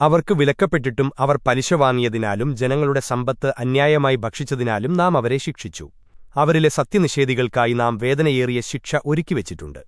അവർക്ക് വിലക്കപ്പെട്ടിട്ടും അവർ പലിശ വാങ്ങിയതിനാലും ജനങ്ങളുടെ സമ്പത്ത് അന്യായമായി ഭക്ഷിച്ചതിനാലും നാം അവരെ ശിക്ഷിച്ചു. അവരിലെ സത്യനിഷേധികൾക്കായി നാം വേദനയേറിയ ശിക്ഷ ഒരുക്കിവച്ചിട്ടുണ്ട്.